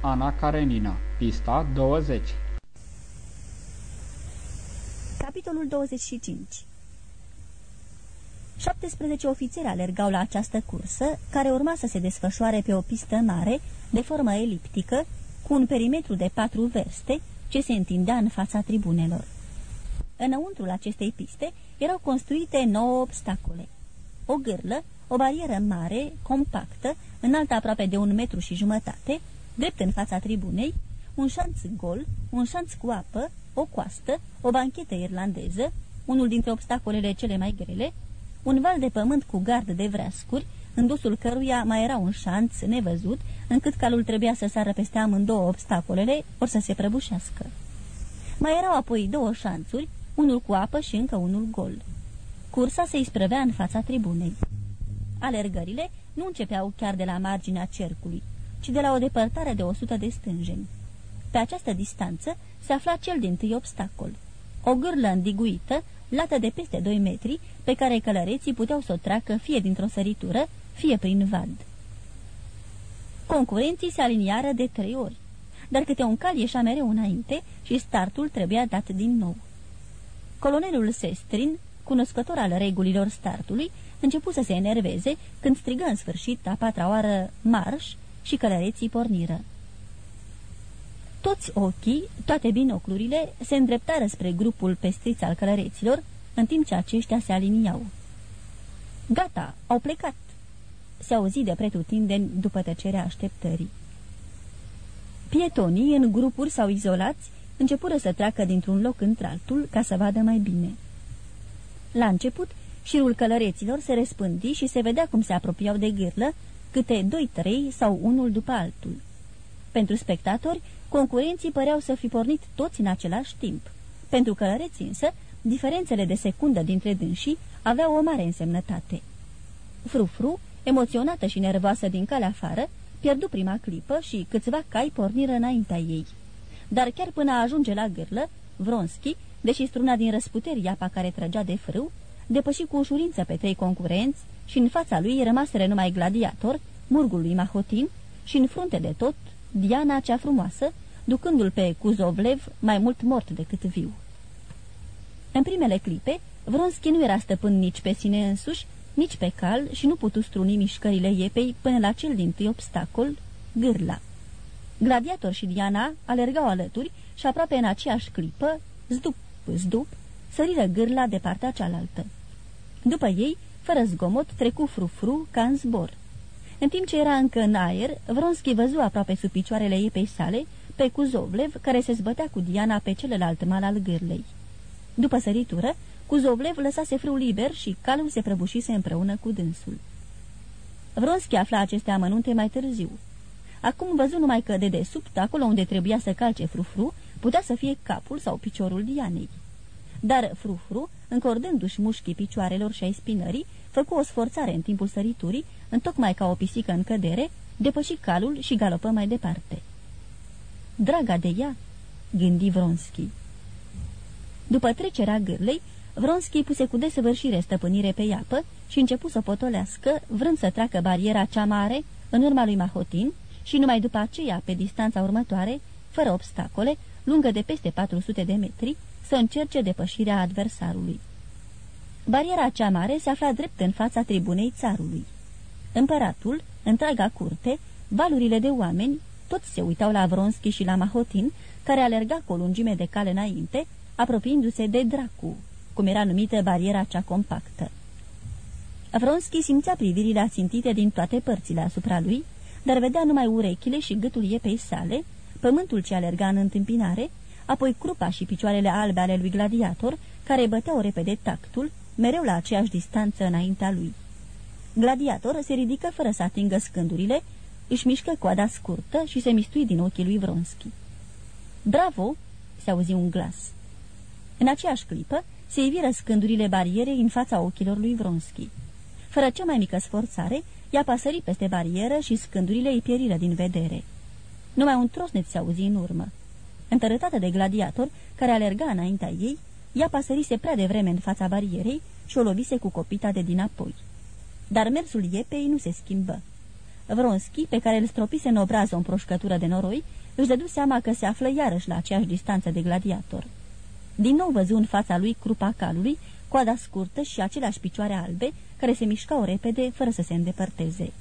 Ana Karenina Pista 20 Capitolul 25 17 ofițeri alergau la această cursă, care urma să se desfășoare pe o pistă mare, de formă eliptică, cu un perimetru de patru verste, ce se întindea în fața tribunelor. Înăuntrul acestei piste erau construite nouă obstacole. O gârlă, o barieră mare, compactă, înaltă aproape de un metru și jumătate, drept în fața tribunei, un șanț gol, un șanț cu apă, o coastă, o banchetă irlandeză, unul dintre obstacolele cele mai grele, un val de pământ cu gard de vreascuri, în dusul căruia mai era un șanț nevăzut, încât calul trebuia să sară peste amândouă obstacolele, ori să se prăbușească. Mai erau apoi două șanțuri, unul cu apă și încă unul gol. Cursa se isprăvea în fața tribunei. Alergările nu începeau chiar de la marginea cercului, ci de la o depărtare de 100 de stânjeni. Pe această distanță se afla cel din tâi obstacol. O gârlă îndiguită, lată de peste 2 metri, pe care călăreții puteau să o treacă fie dintr-o săritură, fie prin vad. Concurenții se aliniară de trei ori, dar câte un cal ieșea mereu înainte și startul trebuia dat din nou. Colonelul Sestrin, cunoscător al regulilor startului, început să se enerveze când strigă în sfârșit a patra oară marș și călăreții porniră. Toți ochii, toate binoclurile, se îndreptară spre grupul pestriț al călăreților, în timp ce aceștia se aliniau. Gata, au plecat!" se auzi de pretutindeni după tăcerea așteptării. Pietonii, în grupuri sau izolați, începură să treacă dintr-un loc într-altul ca să vadă mai bine. La început, șirul călăreților se răspândi și se vedea cum se apropiau de gârlă, câte doi, trei sau unul după altul. Pentru spectatori, concurenții păreau să fi pornit toți în același timp. Pentru călăreți însă, diferențele de secundă dintre dânsii aveau o mare însemnătate. Frufru, emoționată și nervoasă din calea afară, pierdu prima clipă și câțiva cai porniră înaintea ei. Dar chiar până a ajunge la gârlă, Vronski, deși struna din răsputeri apa care trăgea de frâu, depăși cu ușurință pe trei concurenți și în fața lui rămaseră numai gladiator, murgul lui Mahotin și în frunte de tot Diana cea frumoasă, ducându-l pe Kuzovlev mai mult mort decât viu. În primele clipe, Vronski nu era stăpân nici pe sine însuși, nici pe cal și nu putu struni mișcările iepei până la cel din tâi obstacol, gârla. Gladiator și Diana alergau alături și aproape în aceeași clipă, zdup, zdup, săriră gârla de partea cealaltă. După ei, fără zgomot, trecu frufru ca în zbor. În timp ce era încă în aer, Vronski văzu aproape sub picioarele ei pe sale pe Kuzovlev, care se zbătea cu Diana pe celălalt mal al gârlei. După săritură, Kuzovlev lăsase frâu liber și calul se prăbușise împreună cu dânsul. Vronski afla aceste amănunte mai târziu. Acum văzu numai că de desubt, acolo unde trebuia să calce frufru, putea să fie capul sau piciorul Dianei. Dar frufru, încordându-și mușchii picioarelor și ai spinării, făcu o sforțare în timpul săriturii, întocmai ca o pisică în cădere, depăși calul și galopă mai departe. Draga de ea, gândi Vronski. După trecerea gârlei, Vronski puse cu desăvârșire stăpânire pe iapă și începu să potolească, vrând să treacă bariera cea mare în urma lui Mahotin și numai după aceea, pe distanța următoare, fără obstacole, lungă de peste 400 de metri, să încerce depășirea adversarului. Bariera cea mare se afla drept în fața tribunei țarului. Împăratul, întreaga curte, valurile de oameni, toți se uitau la Vronski și la Mahotin, care alerga cu o lungime de cale înainte, apropiindu-se de Dracu, cum era numită bariera cea compactă. Vronski simțea privirile ațintite din toate părțile asupra lui, dar vedea numai urechile și gâtul iepei sale, pământul ce alerga în întâmpinare, apoi crupa și picioarele albe ale lui Gladiator, care băteau repede tactul, mereu la aceeași distanță înaintea lui. Gladiator se ridică fără să atingă scândurile, își mișcă coada scurtă și se mistui din ochii lui Vronski. Bravo!" se auzi un glas. În aceeași clipă se iviră scândurile barierei în fața ochilor lui Vronski. Fără cea mai mică sforțare, ea pasări peste barieră și scândurile îi pieriră din vedere. Numai un trosnet se auzi în urmă. Întărătată de gladiator, care alerga înaintea ei, ea pasărise prea devreme în fața barierei și o lovise cu copita de dinapoi. Dar mersul iepei nu se schimbă. Vronski, pe care îl stropise în obraz o împroșcătură de noroi, își dădu seama că se află iarăși la aceeași distanță de gladiator. Din nou văzu în fața lui crupa calului, coada scurtă și aceleași picioare albe, care se mișcau repede, fără să se îndepărteze.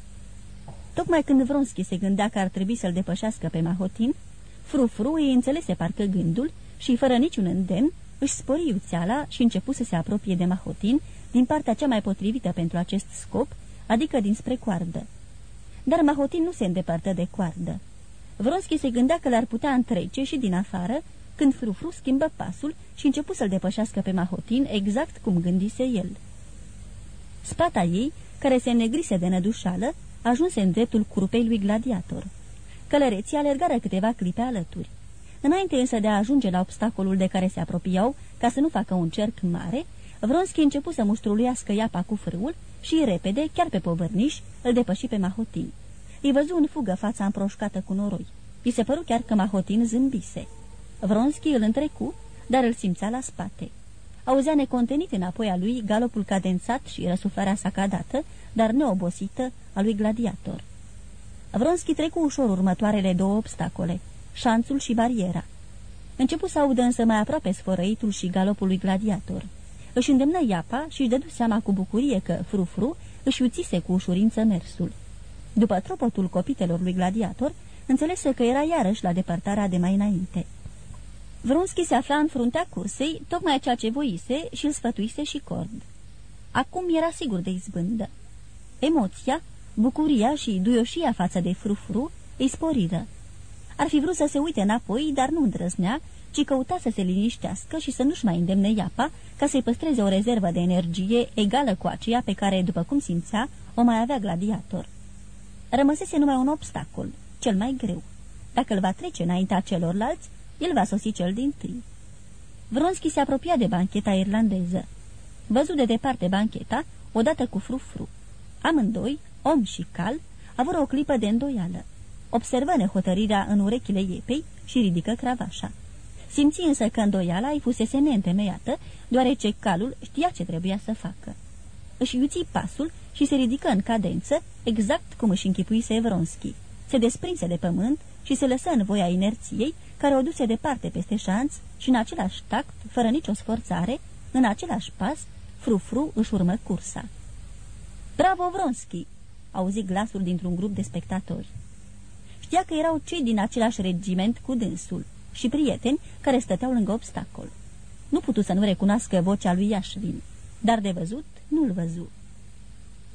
Tocmai când Vronski se gândea că ar trebui să-l depășească pe Mahotin, Frufru îi înțelese parcă gândul și, fără niciun îndemn, își spori iuțeala și începu să se apropie de Mahotin din partea cea mai potrivită pentru acest scop, adică dinspre coardă. Dar Mahotin nu se îndepărtă de coardă. Vronski se gândea că l-ar putea întrece și din afară, când Frufru schimbă pasul și începu să-l depășească pe Mahotin exact cum gândise el. Spata ei, care se negrise de nădușală, ajunse în dreptul curupei lui gladiator. Călăreții alergară câteva clipe alături. Înainte însă de a ajunge la obstacolul de care se apropiau, ca să nu facă un cerc mare, Vronski începu să muștruluiască iapa cu frâul și, repede, chiar pe povărniș, îl depăși pe Mahotin. Îi văzu în fugă fața împroșcată cu noroi. I se păru chiar că Mahotin zâmbise. Vronski îl întrecu, dar îl simțea la spate. Auzea necontenit înapoi a lui galopul cadențat și răsuflarea sacadată, dar neobosită, a lui gladiator. Vronski trecu ușor următoarele două obstacole, șanțul și bariera. Începu să audă însă mai aproape sfărăitul și galopul lui gladiator. Își îndemnă iapa și își dădu seama cu bucurie că Frufru își uțise cu ușurință mersul. După tropotul copitelor lui gladiator, înțelese că era iarăși la depărtarea de mai înainte. Vrunski se afla în fruntea cursei, tocmai ceea ce voise și îl sfătuise și cord. Acum era sigur de izbândă. Emoția, bucuria și duioșia față de frufru îi sporiră. Ar fi vrut să se uite înapoi, dar nu îndrăznea, ci căuta să se liniștească și să nu-și mai îndemne iapa ca să-i păstreze o rezervă de energie egală cu aceea pe care, după cum simțea, o mai avea gladiator. Rămăsese numai un obstacol, cel mai greu. Dacă îl va trece înaintea celorlalți, el va sosi cel din tâi. Vronski se apropia de bancheta irlandeză. Văzut de departe bancheta, odată cu frufru. Amândoi, om și cal, avură o clipă de îndoială. Observă nehotărirea în urechile iepei și ridică cravașa. Simți însă că îndoiala îi fusese neîntemeiată, deoarece calul știa ce trebuia să facă. Își iuți pasul și se ridică în cadență, exact cum își închipuise Vronski. Se desprinse de pământ și se lăsă în voia inerției, care o duse departe peste șanț și în același tact, fără nicio sforțare, în același pas, frufru își urmă cursa. Bravo, Vronski!" auzi glasul dintr-un grup de spectatori. Știa că erau cei din același regiment cu dânsul și prieteni care stăteau lângă obstacol. Nu putu să nu recunoască vocea lui Iașvin, dar de văzut nu-l văzu.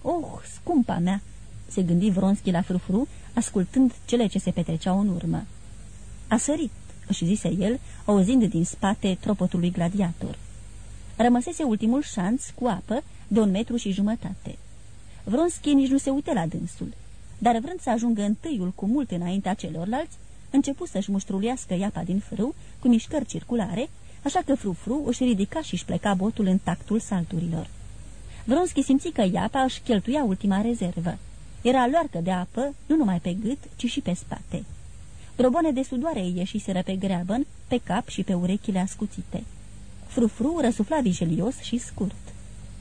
Oh, scumpa mea!" se gândi Vronski la frufru, ascultând cele ce se petreceau în urmă. A sărit, își zise el, auzind din spate tropotul lui gladiator. Rămăsese ultimul șanț cu apă de un metru și jumătate. Vronski nici nu se uită la dânsul, dar vrând să ajungă întâiul cu mult înaintea celorlalți, începu să-și muștrulească iapa din frâu cu mișcări circulare, așa că frufru își ridica și își pleca botul în tactul salturilor. Vronski simți că iapa își cheltuia ultima rezervă. Era loarcă de apă, nu numai pe gât, ci și pe spate. Drobone de sudoare îi ieșiseră pe greabăn, pe cap și pe urechile ascuțite. Frufru răsufla vigilios și scurt.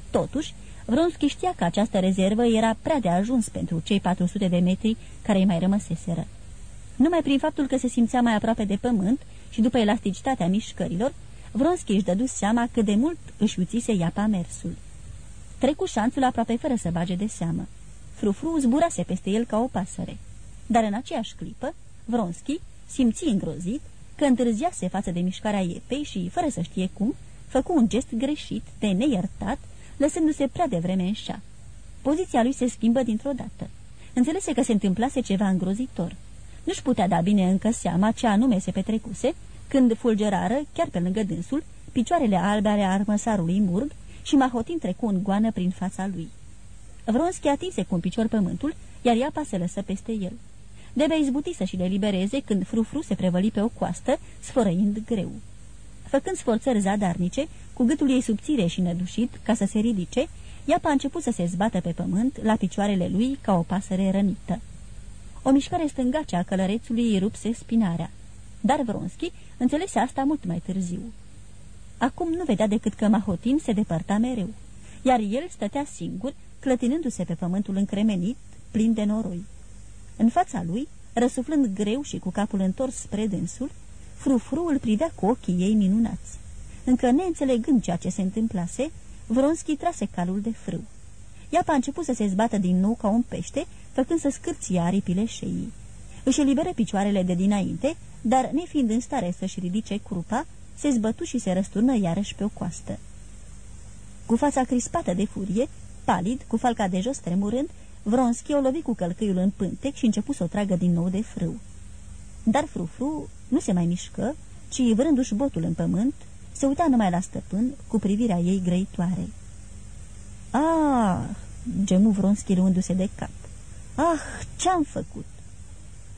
Totuși, Vronski știa că această rezervă era prea de ajuns pentru cei 400 de metri care îi mai rămăseseră. Numai prin faptul că se simțea mai aproape de pământ și după elasticitatea mișcărilor, Vronski își dădu seama cât de mult își uțise iapa mersul. Trecu șanțul aproape fără să bage de seamă. Frufru zburase peste el ca o pasăre. Dar în aceeași clipă, Vronski simți îngrozit că întârziase față de mișcarea iepei și, fără să știe cum, făcu un gest greșit, de neiertat, lăsându-se prea devreme în șa. Poziția lui se schimbă dintr-o dată. Înțelese că se întâmplase ceva îngrozitor. Nu-și putea da bine încă seama ce anume se petrecuse, când fulgerară, chiar pe lângă dânsul, picioarele albe ale armăsarului Murg și Mahotin trecu în goană prin fața lui. Vronski atinse cu un picior pământul, iar iapa se lăsă peste el. Debe izbuti să și le libereze când frufru se prevăli pe o coastă, sfărăind greu. Făcând sforțări zadarnice, cu gâtul ei subțire și nădușit, ca să se ridice, iapa a început să se zbată pe pământ, la picioarele lui, ca o pasăre rănită. O mișcare stângace a călărețului îi rupse spinarea, dar Vronski înțelese asta mult mai târziu. Acum nu vedea decât că Mahotin se depărta mereu, iar el stătea singur, clătinându-se pe pământul încremenit, plin de noroi. În fața lui, răsuflând greu și cu capul întors spre dânsul, frufru îl privea cu ochii ei minunați. Încă neînțelegând ceea ce se întâmplase, Vronski trase calul de frâu. Iapa a început să se zbată din nou ca un pește, făcând să scârție aripile șeii. Își eliberă picioarele de dinainte, dar, nefiind în stare să-și ridice crupa, se zbătu și se răsturnă iarăși pe o coastă. Cu fața crispată de furie, palid, cu falca de jos tremurând, Vronski o lovi cu călcâiul în pântec și începu să o tragă din nou de frâu. Dar frufru nu se mai mișcă, ci, vrându-și botul în pământ, se uita numai la stăpân cu privirea ei grăitoare. Ah, gemu Vronski luându-se de cap. Ah, ce-am făcut?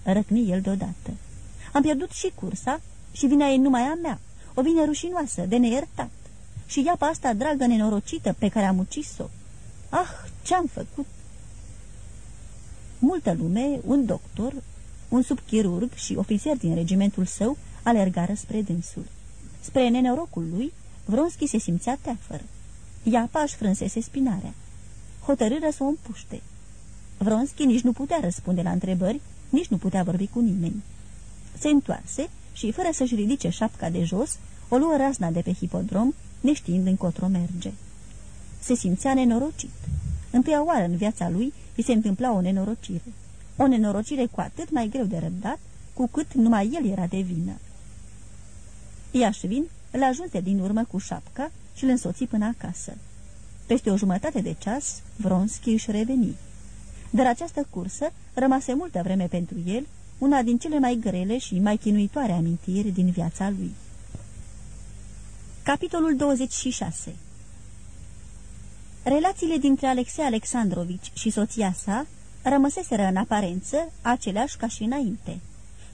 Răcni el deodată. Am pierdut și cursa și vina e numai a mea, o vine rușinoasă, de neiertat. Și ia pe asta dragă nenorocită pe care am ucis-o. Ah, ce-am făcut? Multă lume, un doctor, un subchirurg și ofițer din regimentul său alergară spre dânsul. Spre nenorocul lui, Vronski se simțea teafăr. Iapa își frânsese spinarea. Hotărâră să o împuște. Vronski nici nu putea răspunde la întrebări, nici nu putea vorbi cu nimeni. Se întoarse și, fără să-și ridice șapca de jos, o luă razna de pe hipodrom, neștiind încotro merge. Se simțea nenorocit. Întâia oară în viața lui îi se întâmpla o nenorocire. O nenorocire cu atât mai greu de răbdat, cu cât numai el era de vină. Iașvin îl ajunse din urmă cu șapca și îl însoți până acasă. Peste o jumătate de ceas, Vronski își reveni. Dar această cursă rămase multă vreme pentru el, una din cele mai grele și mai chinuitoare amintiri din viața lui. Capitolul 26 Relațiile dintre Alexei Alexandrovici și soția sa rămăseseră în aparență aceleași ca și înainte,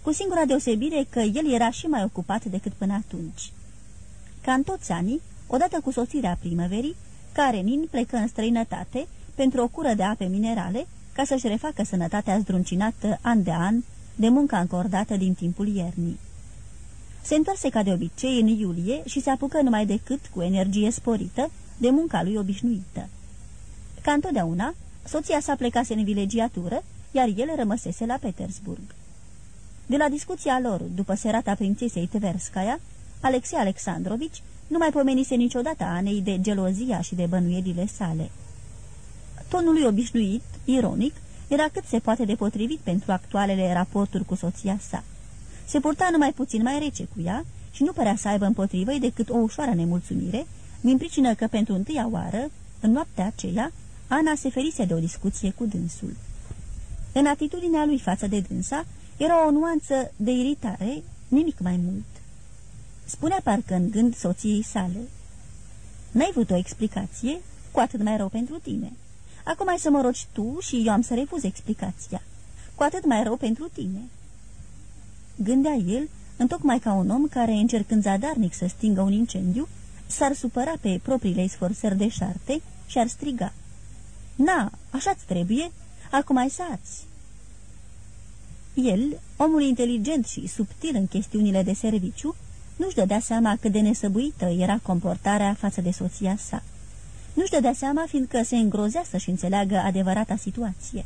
cu singura deosebire că el era și mai ocupat decât până atunci. Ca în toți anii, odată cu sosirea primăverii, Karenin plecă în străinătate pentru o cură de ape minerale ca să-și refacă sănătatea zdruncinată an de an de munca încordată din timpul iernii. Se întoarse ca de obicei în iulie și se apucă numai decât cu energie sporită de munca lui obișnuită. Ca întotdeauna, soția sa plecase în vilegiatură, iar el rămăsese la Petersburg. De la discuția lor, după serata prințesei Tverskaya, Alexei Alexandrovici nu mai pomenise niciodată Anei de gelozia și de bănuielile sale. Tonul lui obișnuit, ironic, era cât se poate de potrivit pentru actualele raporturi cu soția sa. Se purta numai puțin mai rece cu ea și nu părea să aibă împotrivă decât o ușoară nemulțumire, din pricină că pentru întâia oară, în noaptea aceea, Ana se ferise de o discuție cu dânsul. În atitudinea lui față de dânsa era o nuanță de iritare, nimic mai mult. Spunea parcă în gând soției sale, N-ai vrut o explicație? Cu atât mai rău pentru tine. Acum ai să mă rogi tu și eu am să refuz explicația. Cu atât mai rău pentru tine." Gândea el, întocmai ca un om care, încercând zadarnic să stingă un incendiu, s-ar supăra pe propriile sforțări de șarte și ar striga. Na, așa-ți trebuie, acum ai sați. El, omul inteligent și subtil în chestiunile de serviciu, nu-și dădea seama cât de nesăbuită era comportarea față de soția sa. Nu-și dădea seama fiindcă se îngrozea să-și înțeleagă adevărata situație.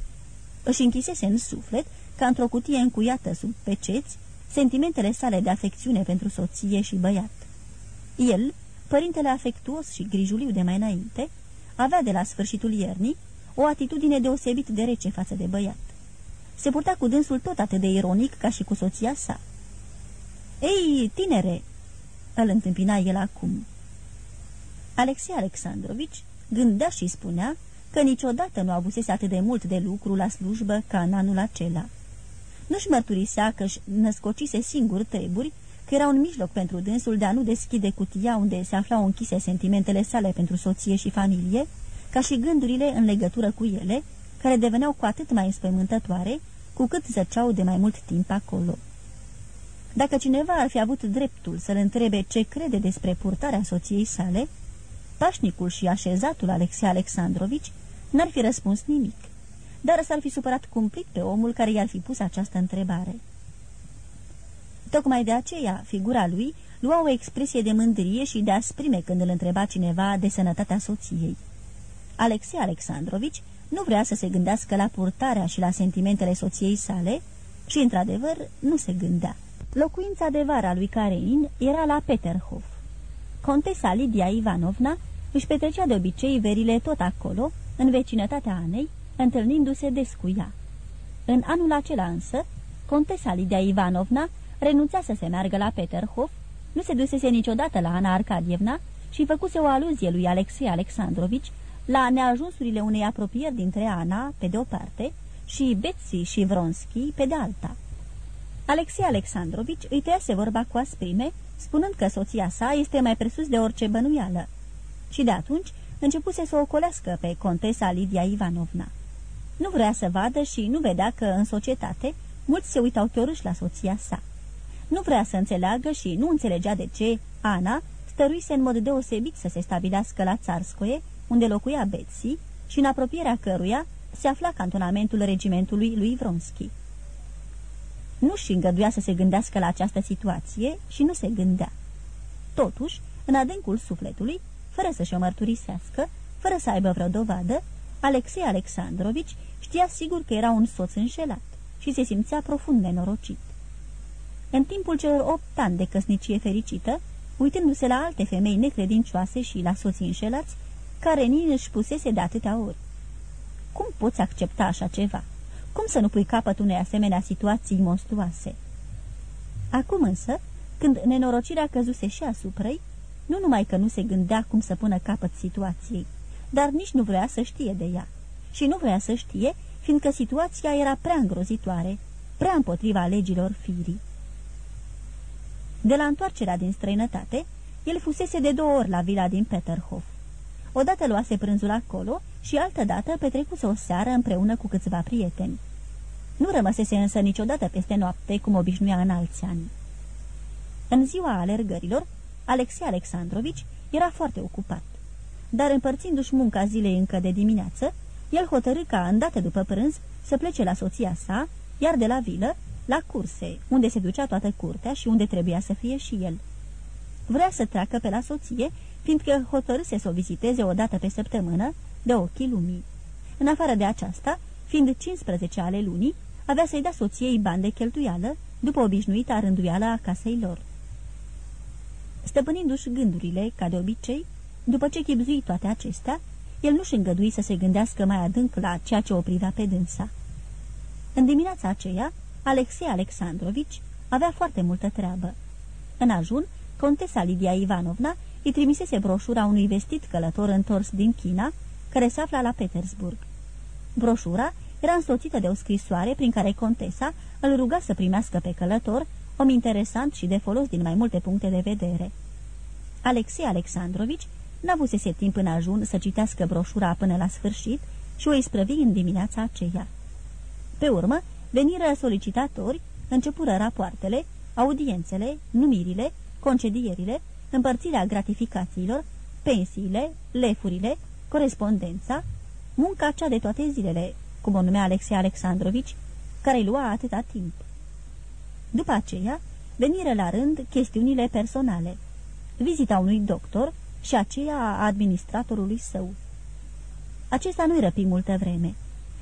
Își închisese în suflet, ca într-o cutie încuiată sub peceți, sentimentele sale de afecțiune pentru soție și băiat. El, părintele afectuos și grijuliu de mai înainte, avea de la sfârșitul iernii o atitudine deosebit de rece față de băiat. Se purta cu dânsul tot atât de ironic ca și cu soția sa. Ei, tinere!" îl întâmpina el acum. Alexei Alexandrovici gândea și spunea că niciodată nu avusese atât de mult de lucru la slujbă ca în anul acela. Nu-și mărturisea că-și născocise singur treburi, că era un mijloc pentru dânsul de a nu deschide cutia unde se aflau închise sentimentele sale pentru soție și familie, ca și gândurile în legătură cu ele, care deveneau cu atât mai înspăimântătoare, cu cât zăceau de mai mult timp acolo. Dacă cineva ar fi avut dreptul să-l întrebe ce crede despre purtarea soției sale, pașnicul și așezatul Alexei Alexandrovici n-ar fi răspuns nimic, dar s-ar fi supărat cumplit pe omul care i-ar fi pus această întrebare. Tocmai de aceea, figura lui lua o expresie de mândrie și de asprime când îl întreba cineva de sănătatea soției. Alexei Alexandrovici nu vrea să se gândească la purtarea și la sentimentele soției sale și, într-adevăr, nu se gândea. Locuința de vară a lui Karenin era la Peterhof. Contesa Lidia Ivanovna își petrecea de obicei verile tot acolo, în vecinătatea Anei, întâlnindu-se des cu ea. În anul acela însă, contesa Lidia Ivanovna renunța să se meargă la Peterhof, nu se dusese niciodată la Ana Arcadievna și făcuse o aluzie lui Alexei Alexandrovici la neajunsurile unei apropieri dintre Ana, pe de o parte, și Betsy și Vronski, pe de alta. Alexei Alexandrovici îi tăiase vorba cu asprime, spunând că soția sa este mai presus de orice bănuială. Și de atunci începuse să o colească pe contesa Lidia Ivanovna. Nu vrea să vadă și nu vedea că în societate mulți se uitau chiorâși la soția sa. Nu vrea să înțeleagă și nu înțelegea de ce Ana stăruise în mod deosebit să se stabilească la Țarscoie, unde locuia Betsy și în apropierea căruia se afla cantonamentul regimentului lui Vronski. Nu și îngăduia să se gândească la această situație și nu se gândea. Totuși, în adâncul sufletului, fără să-și o mărturisească, fără să aibă vreo dovadă, Alexei Alexandrovici știa sigur că era un soț înșelat și se simțea profund nenorocit. În timpul celor opt ani de căsnicie fericită, uitându-se la alte femei necredincioase și la soții înșelați, care ni își pusese de atâtea ori. Cum poți accepta așa ceva? Cum să nu pui capăt unei asemenea situații monstruoase? Acum însă, când nenorocirea căzuse și asupra ei, nu numai că nu se gândea cum să pună capăt situației, dar nici nu vrea să știe de ea. Și nu vrea să știe, fiindcă situația era prea îngrozitoare, prea împotriva legilor firii. De la întoarcerea din străinătate, el fusese de două ori la vila din Peterhof. Odată luase prânzul acolo și altădată petrecuse o seară împreună cu câțiva prieteni. Nu rămăsese însă niciodată peste noapte, cum obișnuia în alți ani. În ziua alergărilor, Alexei Alexandrovici era foarte ocupat. Dar împărțindu-și munca zilei încă de dimineață, el hotărâ ca, îndată după prânz, să plece la soția sa, iar de la vilă, la curse, unde se ducea toată curtea și unde trebuia să fie și el. Vrea să treacă pe la soție, fiindcă hotărâse să o viziteze o dată pe săptămână, de ochii lumii. În afară de aceasta, fiind 15 ale lunii, avea să-i dea soției bani de cheltuială, după obișnuita rânduială a casei lor. Stăpânindu-și gândurile, ca de obicei, după ce chipzui toate acestea, el nu-și îngădui să se gândească mai adânc la ceea ce o privea pe dânsa. În dimineața aceea, Alexei Alexandrovici avea foarte multă treabă. În ajun, contesa Lidia Ivanovna îi trimisese broșura unui vestit călător întors din China, care se afla la Petersburg. Broșura era însoțită de o scrisoare prin care contesa îl ruga să primească pe călător, om interesant și de folos din mai multe puncte de vedere. Alexei Alexandrovici n-avusese timp în ajun să citească broșura până la sfârșit și o isprăvi în dimineața aceea. Pe urmă, veniră solicitatori, începură rapoartele, audiențele, numirile, concedierile, împărțirea gratificațiilor, pensiile, lefurile, corespondența, munca cea de toate zilele, cum o numea Alexei Alexandrovici, care îi lua atâta timp. După aceea, veniră la rând chestiunile personale, vizita unui doctor și aceea a administratorului său. Acesta nu-i răpi multă vreme.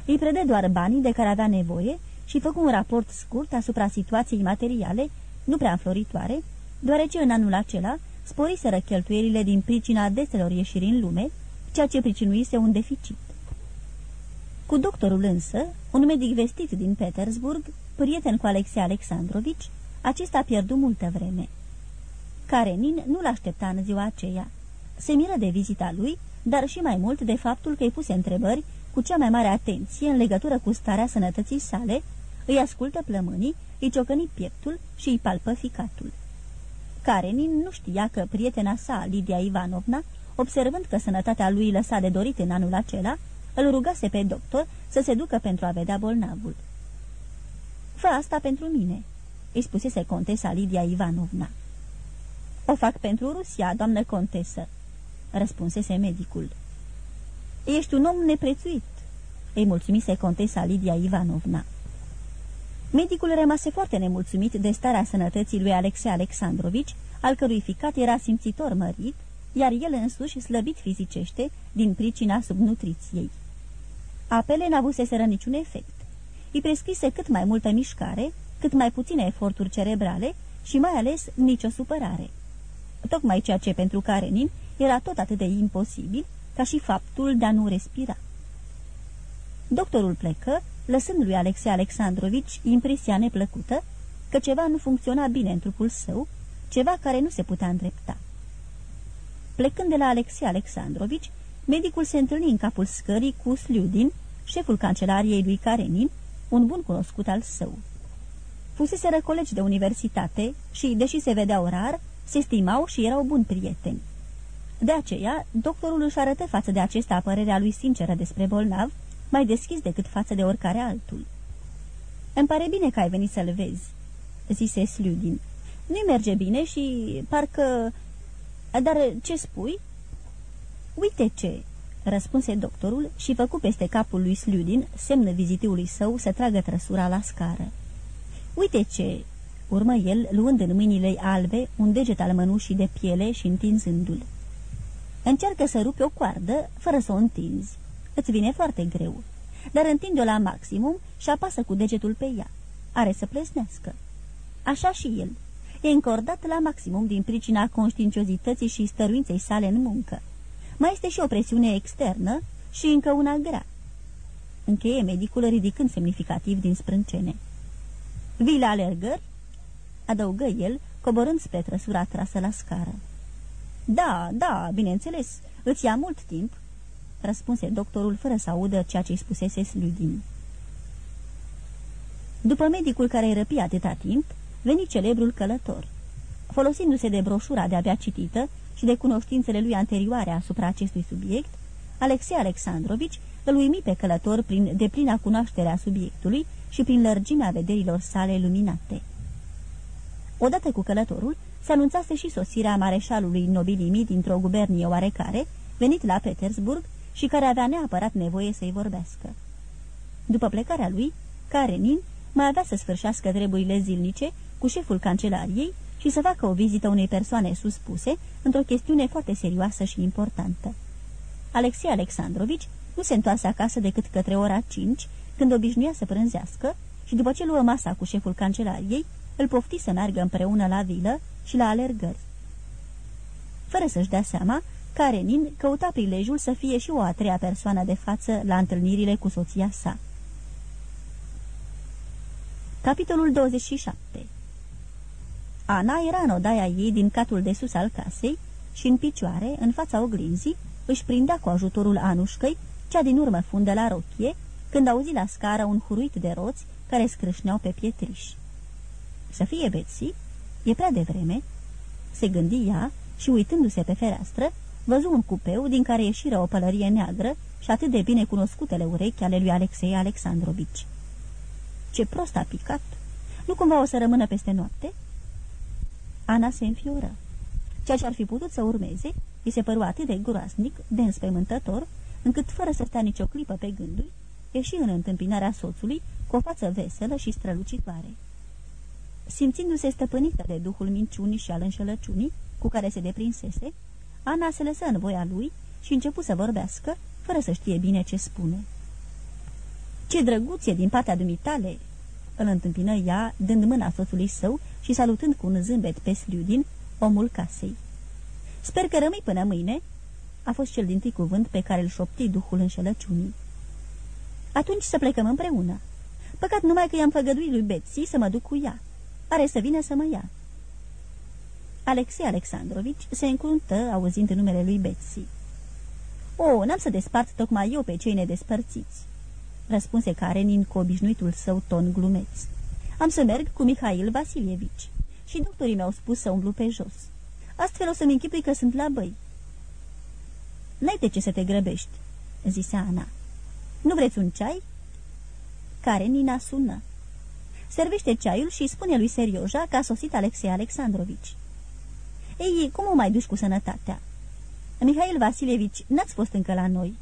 Îi prede doar banii de care avea nevoie și făcu un raport scurt asupra situației materiale, nu prea înfloritoare, deoarece în anul acela sporiseră cheltuielile din pricina deselor ieșiri în lume, ceea ce pricinuise un deficit. Cu doctorul însă, un medic vestit din Petersburg, prieten cu Alexei Alexandrovici, acesta pierdut multă vreme. Karenin nu l-aștepta în ziua aceea. Se miră de vizita lui, dar și mai mult de faptul că îi puse întrebări cu cea mai mare atenție în legătură cu starea sănătății sale, îi ascultă plămânii, îi ciocăni pieptul și îi palpă ficatul. Karenin nu știa că prietena sa, Lidia Ivanovna, observând că sănătatea lui lăsa de dorit în anul acela, îl rugase pe doctor să se ducă pentru a vedea bolnavul. Fă asta pentru mine," îi spusese contesa Lidia Ivanovna. O fac pentru Rusia, doamnă contesă," răspunsese medicul. Ești un om neprețuit," îi mulțumise contesa Lidia Ivanovna. Medicul rămase foarte nemulțumit de starea sănătății lui Alexei Alexandrovici, al cărui ficat era simțitor mărit, iar el însuși slăbit fizicește din pricina subnutriției. Apele n-avuseseră niciun efect. Îi prescrise cât mai multă mișcare, cât mai puține eforturi cerebrale și mai ales nicio supărare. Tocmai ceea ce pentru Karenin era tot atât de imposibil ca și faptul de a nu respira. Doctorul plecă, lăsând lui Alexei Alexandrovici impresia neplăcută că ceva nu funcționa bine în trupul său, ceva care nu se putea îndrepta. Plecând de la Alexei Alexandrovici, medicul se întâlni în capul scării cu Sliudin, șeful cancelariei lui Karenin, un bun cunoscut al său. Fuseseră colegi de universitate și, deși se vedeau rar, se stimau și erau buni prieteni. De aceea, doctorul își arătă față de acesta părerea lui sinceră despre bolnav, mai deschis decât față de oricare altul. Îmi pare bine că ai venit să-l vezi," zise Sludin. Nu-i merge bine și parcă... Dar ce spui?" Uite ce!" răspunse doctorul și făcu peste capul lui Sludin semnă vizitiului său să tragă trăsura la scară. Uite ce!" urmă el, luând în mâinile albe un deget al mănușii de piele și întinzându-l. Încearcă să rupi o coardă fără să o întinzi. Îți vine foarte greu. Dar întinde-o la maximum și apasă cu degetul pe ea. Are să plesnească. Așa și el. E încordat la maximum din pricina conștiinciozității și stăruinței sale în muncă. Mai este și o presiune externă și încă una grea. Încheie medicul ridicând semnificativ din sprâncene. Vii la alergări? Adăugă el, coborând spre trăsura trasă la scară. Da, da, bineînțeles, îți ia mult timp, răspunse doctorul fără să audă ceea ce-i spusese Sludin. După medicul care îi răpi atâta timp, veni celebrul călător. Folosindu-se de broșura de-abia citită și de cunoștințele lui anterioare asupra acestui subiect, Alexei Alexandrovici îl uimi pe călător prin deplina cunoașterea subiectului și prin lărgimea vederilor sale luminate. Odată cu călătorul, se anunțase și sosirea mareșalului nobilimii dintr-o gubernie oarecare, venit la Petersburg și care avea neapărat nevoie să-i vorbească. După plecarea lui, Karenin mai avea să sfârșească treburile zilnice cu șeful cancelariei și să facă o vizită unei persoane suspuse într-o chestiune foarte serioasă și importantă. Alexei Alexandrovici nu se întoarse acasă decât către ora 5, când obișnuia să prânzească și după ce luă masa cu șeful cancelariei, îl pofti să meargă împreună la vilă și la alergări. Fără să-și dea seama, Karenin căuta prilejul să fie și o a treia persoană de față la întâlnirile cu soția sa. Capitolul 27 Ana era în odaia ei din catul de sus al casei și în picioare, în fața oglinzii, își prindea cu ajutorul anușcăi, cea din urmă fundă la rochie, când auzi la scară un huruit de roți care scrâșneau pe pietriș. Să fie Betsy? E prea devreme?" Se gândi ea și, uitându-se pe fereastră, văzu un cupeu din care ieșiră o pălărie neagră și atât de bine cunoscutele urechi ale lui Alexei Alexandrovici. Ce prost a picat! Nu cumva o să rămână peste noapte?" Ana se înfioră. Ceea ce ar fi putut să urmeze, îi se păru atât de groasnic, de înspăimântător, încât, fără să stea nicio clipă pe gânduri, ieși în întâmpinarea soțului cu o față veselă și strălucitoare. Simțindu-se stăpânită de duhul minciunii și al înșelăciunii cu care se deprinsese, Ana se lăsă în voia lui și începu să vorbească, fără să știe bine ce spune. Ce drăguție din partea dumitale!" îl întâmpină ea, dând mâna soțului său și salutând cu un zâmbet pe Sliudin, omul casei. Sper că rămâi până mâine," a fost cel din tâi cuvânt pe care îl șopti duhul înșelăciunii. Atunci să plecăm împreună. Păcat numai că i-am făgăduit lui Betsy să mă duc cu ea. Are să vină să mă ia." Alexei Alexandrovici se încruntă auzind numele lui Betsy. O, n-am să despart tocmai eu pe cei nedespărțiți," răspunse Karenin cu obișnuitul său ton glumeț. Am să merg cu Mihail Vasilievici și doctorii mi-au spus să umblu pe jos. Astfel o să-mi închipui că sunt la băi." N-ai de ce să te grăbești," zise Ana. Nu vreți un ceai?" Karenina sună. Servește ceaiul și spune lui Serioja că a sosit Alexei Alexandrovici. Ei, cum o mai duci cu sănătatea? Mihail Vasilievici, n-ați fost încă la noi.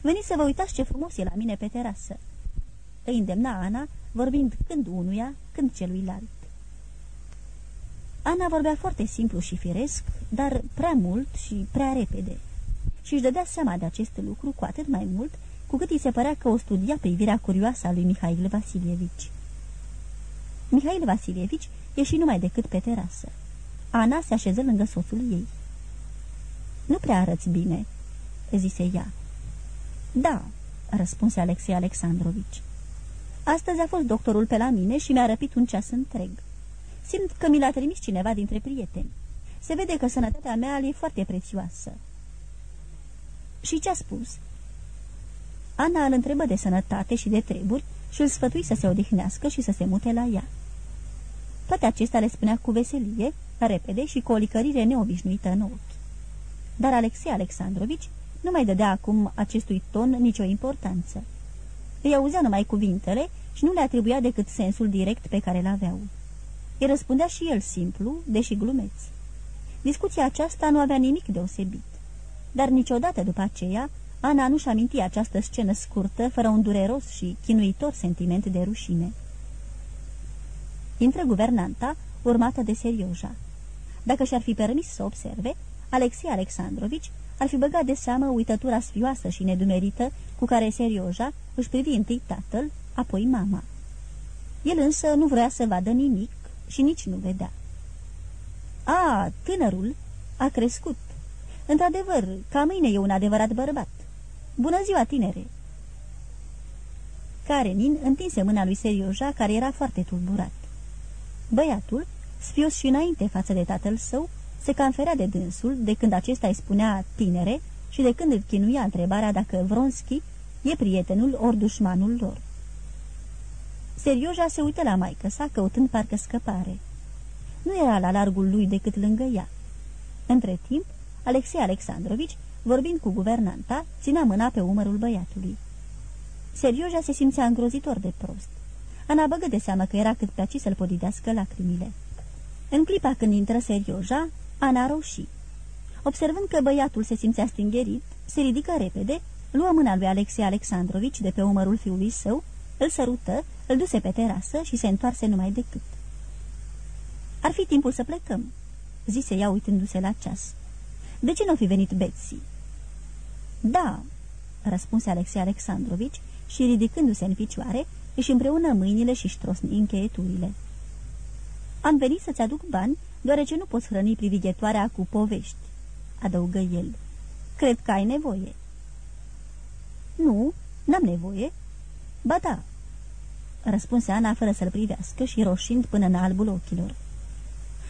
Veniți să vă uitați ce frumos e la mine pe terasă. Îi îndemna Ana, vorbind când unuia, când celuilalt. Ana vorbea foarte simplu și firesc, dar prea mult și prea repede. Și își dădea seama de acest lucru cu atât mai mult, cu cât îi se părea că o studia privirea curioasă a lui Mihail Vasilievici. Mihail Vasilievici ieși numai decât pe terasă. Ana se așeză lângă soțul ei. Nu prea arăți bine," zise ea. Da," răspunse Alexei Alexandrovici. Astăzi a fost doctorul pe la mine și mi-a răpit un ceas întreg. Simt că mi l-a trimis cineva dintre prieteni. Se vede că sănătatea mea e foarte prețioasă." Și ce a spus?" Ana îl întrebă de sănătate și de treburi și îl sfătui să se odihnească și să se mute la ea. Toate acestea le spunea cu veselie, repede și cu o licărire neobișnuită în ochi. Dar Alexei Alexandrovici nu mai dădea acum acestui ton nicio importanță. Îi auzea numai cuvintele și nu le atribuia decât sensul direct pe care îl aveau. Îi răspundea și el simplu, deși glumeț. Discuția aceasta nu avea nimic deosebit. Dar niciodată după aceea, Ana nu-și aminti această scenă scurtă, fără un dureros și chinuitor sentiment de rușine. Intră guvernanta, urmată de Serioja. Dacă și-ar fi permis să observe, Alexei Alexandrovici ar fi băgat de seamă uitătura sfioasă și nedumerită cu care Serioja își privi întâi tatăl, apoi mama. El însă nu vrea să vadă nimic și nici nu vedea. A, tânărul a crescut. Într-adevăr, ca mâine e un adevărat bărbat. Bună ziua, tinere!" Karenin întinse mâna lui Serioja, care era foarte tulburat. Băiatul, sfios și înainte față de tatăl său, se cam ferea de dânsul de când acesta îi spunea tinere și de când îl chinuia întrebarea dacă Vronski e prietenul ori dușmanul lor. Serioja se uită la maică sa, căutând parcă scăpare. Nu era la largul lui decât lângă ea. Între timp, Alexei Alexandrovici, vorbind cu guvernanta, ținea mâna pe umărul băiatului. Serioja se simțea îngrozitor de prost. Ana băgă de seamă că era cât pe să-l podidească lacrimile. În clipa când intră Serioja, Ana roșii. Observând că băiatul se simțea stingerit, se ridică repede, luă mâna lui Alexei Alexandrovici de pe umărul fiului său, îl sărută, îl duse pe terasă și se întoarse numai decât. Ar fi timpul să plecăm," zise ea uitându-se la ceas. De ce nu fi venit Betsy?" Da," răspunse Alexei Alexandrovici și, ridicându-se în picioare, își împreună mâinile și ștrosni încheieturile. Am venit să-ți aduc bani, deoarece nu poți hrăni privighetoarea cu povești," adăugă el. Cred că ai nevoie." Nu, n-am nevoie." Ba da," răspunse Ana fără să-l privească și roșind până în albul ochilor.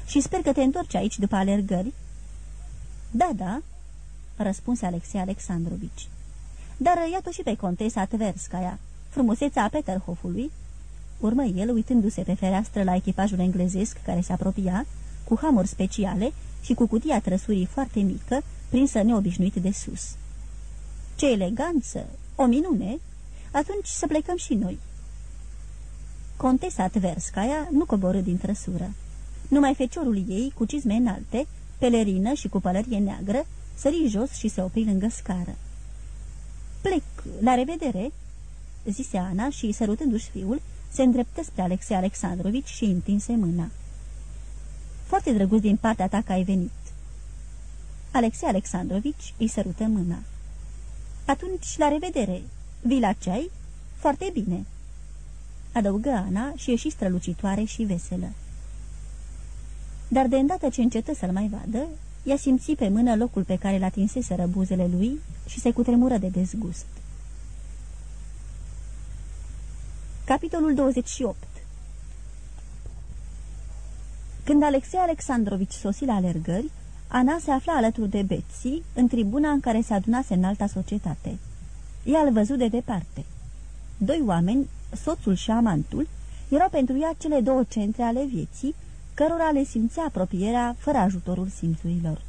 Și sper că te întorci aici după alergări?" Da, da," răspunse Alexei Alexandrovici. Dar iată și pe contesa Tverskaya, frumusețea Peterhofului, urmă el uitându-se pe fereastră la echipajul englezesc care se apropia, cu hamuri speciale și cu cutia trăsurii foarte mică, prinsă neobișnuit de sus. Ce eleganță! O minune! Atunci să plecăm și noi. Contesa Tverskaya nu coborâ din trăsură. Numai feciorul ei, cu cizme înalte, pelerină și cu pălărie neagră, sări jos și se opri lângă scară. Plec, la revedere!" zise Ana și, sărutându-și fiul, se îndreptă spre Alexei Alexandrovici și întinse mâna. Foarte drăguț din partea ta că ai venit." Alexei Alexandrovici îi sărută mâna. Atunci, la revedere! Vii la ceai? Foarte bine!" Adăugă Ana și ieși strălucitoare și veselă. Dar de îndată ce încetă să-l mai vadă, ea simți pe mână locul pe care l tinseseră buzele lui și se cutremură de dezgust. Capitolul 28 Când Alexei Alexandrovici sosi la alergări, Ana se afla alături de Betsy, în tribuna în care se adunase în alta societate. Ea îl văzut de departe. Doi oameni, soțul și amantul, erau pentru ea cele două centre ale vieții, cărora le simțea apropierea fără ajutorul simțurilor.